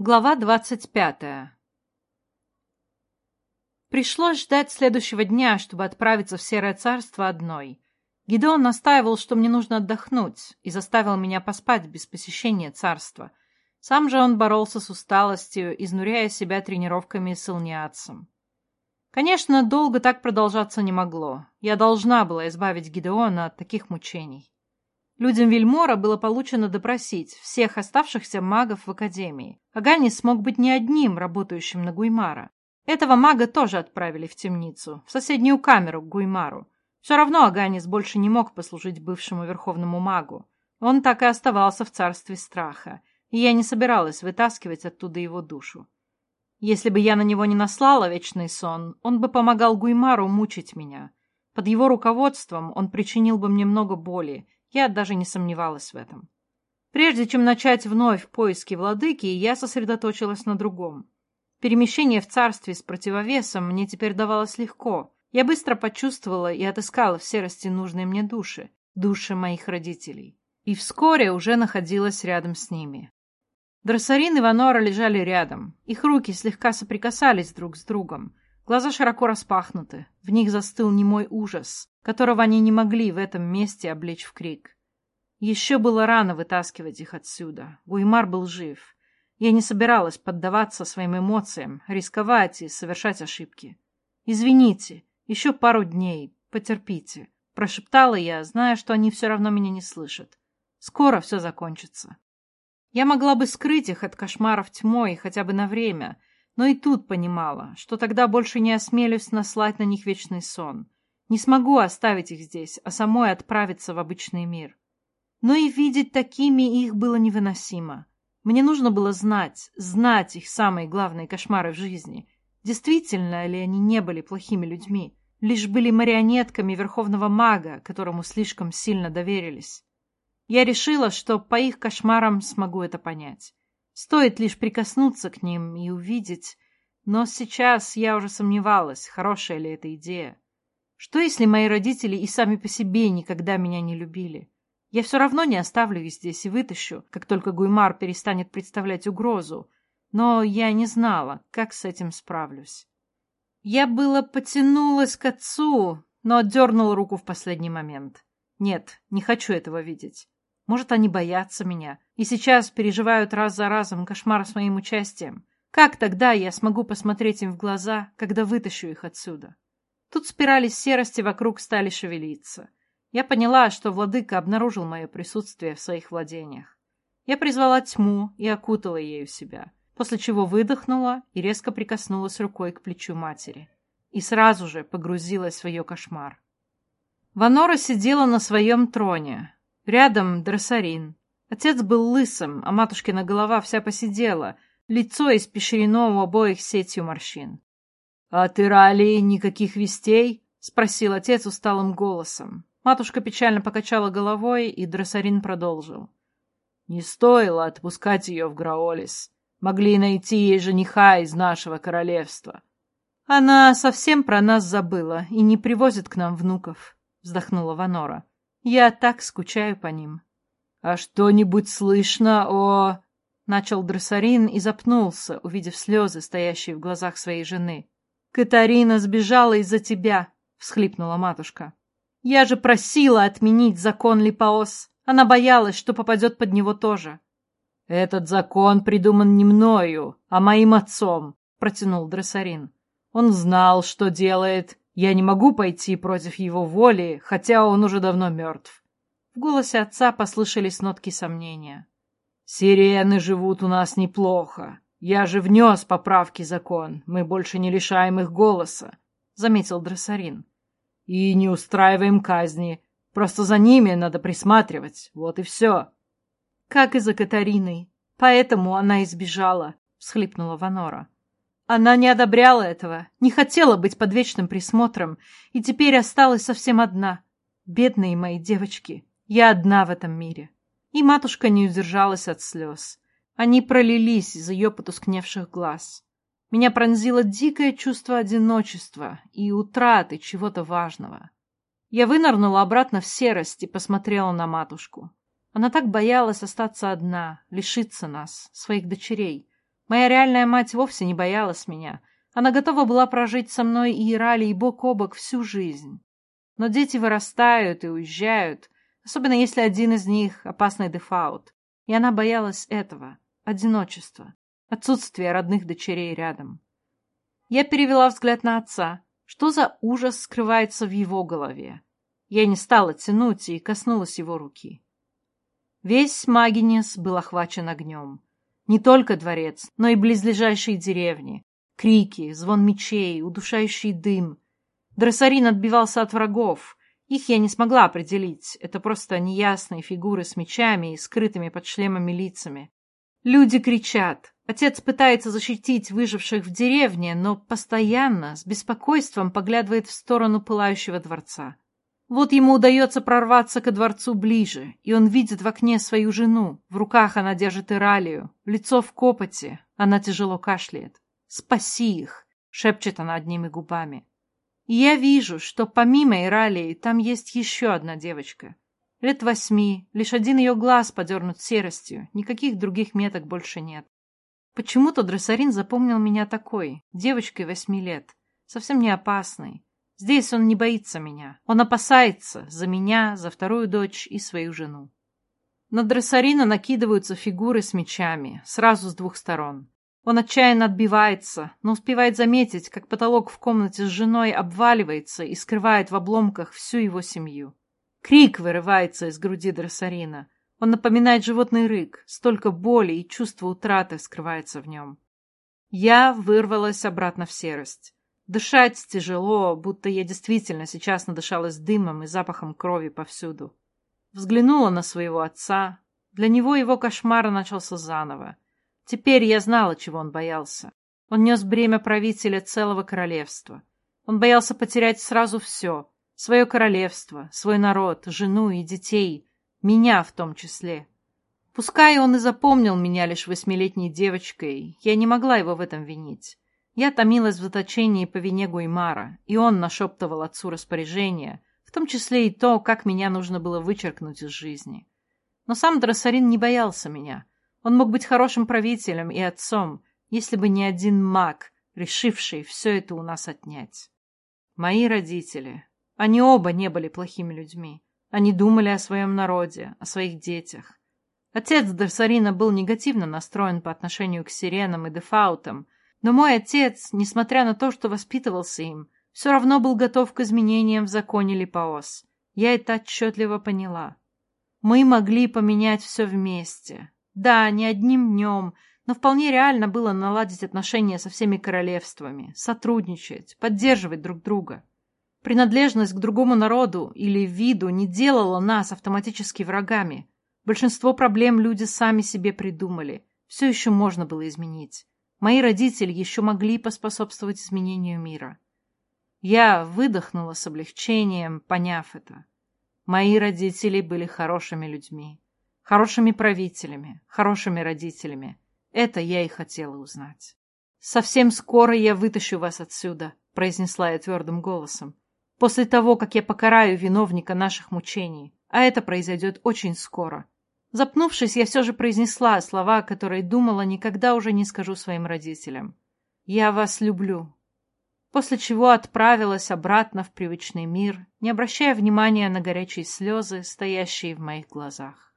Глава двадцать пятая Пришлось ждать следующего дня, чтобы отправиться в Серое Царство одной. Гидеон настаивал, что мне нужно отдохнуть, и заставил меня поспать без посещения царства. Сам же он боролся с усталостью, изнуряя себя тренировками с Илниадцем. Конечно, долго так продолжаться не могло. Я должна была избавить Гидеона от таких мучений. Людям Вильмора было получено допросить всех оставшихся магов в Академии. Аганис смог быть не одним, работающим на Гуймара. Этого мага тоже отправили в темницу, в соседнюю камеру к Гуймару. Все равно Аганис больше не мог послужить бывшему верховному магу. Он так и оставался в царстве страха, и я не собиралась вытаскивать оттуда его душу. Если бы я на него не наслала вечный сон, он бы помогал Гуймару мучить меня. Под его руководством он причинил бы мне много боли, я даже не сомневалась в этом. Прежде чем начать вновь поиски владыки, я сосредоточилась на другом. Перемещение в царстве с противовесом мне теперь давалось легко. Я быстро почувствовала и отыскала в серости нужные мне души, души моих родителей. И вскоре уже находилась рядом с ними. Дроссарин и Ванора лежали рядом. Их руки слегка соприкасались друг с другом. Глаза широко распахнуты. В них застыл немой ужас которого они не могли в этом месте облечь в крик. Еще было рано вытаскивать их отсюда. Гуймар был жив. Я не собиралась поддаваться своим эмоциям, рисковать и совершать ошибки. «Извините, еще пару дней, потерпите», — прошептала я, зная, что они все равно меня не слышат. «Скоро все закончится». Я могла бы скрыть их от кошмаров тьмой хотя бы на время, но и тут понимала, что тогда больше не осмелюсь наслать на них вечный сон — не смогу оставить их здесь, а самой отправиться в обычный мир. Но и видеть такими их было невыносимо. Мне нужно было знать, знать их самые главные кошмары в жизни. Действительно ли они не были плохими людьми, лишь были марионетками верховного мага, которому слишком сильно доверились. Я решила, что по их кошмарам смогу это понять. Стоит лишь прикоснуться к ним и увидеть. Но сейчас я уже сомневалась, хорошая ли эта идея. Что, если мои родители и сами по себе никогда меня не любили? Я все равно не оставлю их здесь и вытащу, как только Гуймар перестанет представлять угрозу. Но я не знала, как с этим справлюсь. Я было потянулась к отцу, но отдернула руку в последний момент. Нет, не хочу этого видеть. Может, они боятся меня и сейчас переживают раз за разом кошмар с моим участием. Как тогда я смогу посмотреть им в глаза, когда вытащу их отсюда? Тут спирали серости вокруг стали шевелиться. Я поняла, что владыка обнаружил мое присутствие в своих владениях. Я призвала тьму и окутала ею себя, после чего выдохнула и резко прикоснулась рукой к плечу матери. И сразу же погрузилась в ее кошмар. Ванора сидела на своем троне. Рядом Дроссарин. Отец был лысым, а матушкина голова вся посидела, лицо испещрено у обоих сетью морщин. — А ты, Рали, никаких вестей? — спросил отец усталым голосом. Матушка печально покачала головой, и Дроссарин продолжил. — Не стоило отпускать ее в Граолис. Могли найти ей жениха из нашего королевства. — Она совсем про нас забыла и не привозит к нам внуков, — вздохнула Ванора. — Я так скучаю по ним. — А что-нибудь слышно о... — начал Дроссарин и запнулся, увидев слезы, стоящие в глазах своей жены. «Катарина сбежала из-за тебя», — всхлипнула матушка. «Я же просила отменить закон Липаос. Она боялась, что попадет под него тоже». «Этот закон придуман не мною, а моим отцом», — протянул Дрессарин. «Он знал, что делает. Я не могу пойти против его воли, хотя он уже давно мертв». В голосе отца послышались нотки сомнения. «Сирены живут у нас неплохо. «Я же внес поправки закон, мы больше не лишаем их голоса», — заметил Дроссарин. «И не устраиваем казни, просто за ними надо присматривать, вот и все». «Как и за Катариной, поэтому она избежала», — всхлипнула Ванора. Она не одобряла этого, не хотела быть под вечным присмотром, и теперь осталась совсем одна. Бедные мои девочки, я одна в этом мире. И матушка не удержалась от слез. Они пролились из ее потускневших глаз. Меня пронзило дикое чувство одиночества и утраты чего-то важного. Я вынырнула обратно в серость и посмотрела на матушку. Она так боялась остаться одна, лишиться нас, своих дочерей. Моя реальная мать вовсе не боялась меня. Она готова была прожить со мной и Иралией бок о бок всю жизнь. Но дети вырастают и уезжают, особенно если один из них — опасный дефаут. И она боялась этого — одиночества, отсутствия родных дочерей рядом. Я перевела взгляд на отца. Что за ужас скрывается в его голове? Я не стала тянуть и коснулась его руки. Весь Магинес был охвачен огнем. Не только дворец, но и близлежащие деревни. Крики, звон мечей, удушающий дым. Дроссарин отбивался от врагов. Их я не смогла определить. Это просто неясные фигуры с мечами и скрытыми под шлемами лицами. Люди кричат. Отец пытается защитить выживших в деревне, но постоянно, с беспокойством, поглядывает в сторону пылающего дворца. Вот ему удается прорваться ко дворцу ближе, и он видит в окне свою жену. В руках она держит Иралию, лицо в копоте, она тяжело кашляет. «Спаси их!» — шепчет она одними губами. И я вижу, что помимо Иралии там есть еще одна девочка. Лет восьми, лишь один ее глаз подернут серостью, никаких других меток больше нет. Почему-то Дрессарин запомнил меня такой, девочкой восьми лет, совсем не опасной, Здесь он не боится меня. Он опасается за меня, за вторую дочь и свою жену. На Дрессарина накидываются фигуры с мечами, сразу с двух сторон. Он отчаянно отбивается, но успевает заметить, как потолок в комнате с женой обваливается и скрывает в обломках всю его семью. Крик вырывается из груди Дрессарина. Он напоминает животный рык, столько боли и чувства утраты скрывается в нем. Я вырвалась обратно в серость. Дышать тяжело, будто я действительно сейчас надышалась дымом и запахом крови повсюду. Взглянула на своего отца. Для него его кошмар начался заново. Теперь я знала, чего он боялся. Он нес бремя правителя целого королевства. Он боялся потерять сразу все. Свое королевство, свой народ, жену и детей. Меня в том числе. Пускай он и запомнил меня лишь восьмилетней девочкой, я не могла его в этом винить. Я томилась в заточении по вине Гуймара, и он нашептывал отцу распоряжения, в том числе и то, как меня нужно было вычеркнуть из жизни. Но сам Дроссарин не боялся меня. Он мог быть хорошим правителем и отцом, если бы не один маг, решивший все это у нас отнять. Мои родители. Они оба не были плохими людьми. Они думали о своем народе, о своих детях. Отец Дроссарина был негативно настроен по отношению к сиренам и дефаутам, но мой отец, несмотря на то, что воспитывался им, все равно был готов к изменениям в законе Липаос. Я это отчетливо поняла. Мы могли поменять все вместе. Да, не одним днем, но вполне реально было наладить отношения со всеми королевствами, сотрудничать, поддерживать друг друга. Принадлежность к другому народу или виду не делала нас автоматически врагами. Большинство проблем люди сами себе придумали. Все еще можно было изменить. Мои родители еще могли поспособствовать изменению мира. Я выдохнула с облегчением, поняв это. Мои родители были хорошими людьми, хорошими правителями, хорошими родителями. Это я и хотела узнать. «Совсем скоро я вытащу вас отсюда», — произнесла я твердым голосом. «После того, как я покараю виновника наших мучений, а это произойдет очень скоро. Запнувшись, я все же произнесла слова, которые думала, никогда уже не скажу своим родителям. «Я вас люблю». После чего отправилась обратно в привычный мир, не обращая внимания на горячие слезы, стоящие в моих глазах.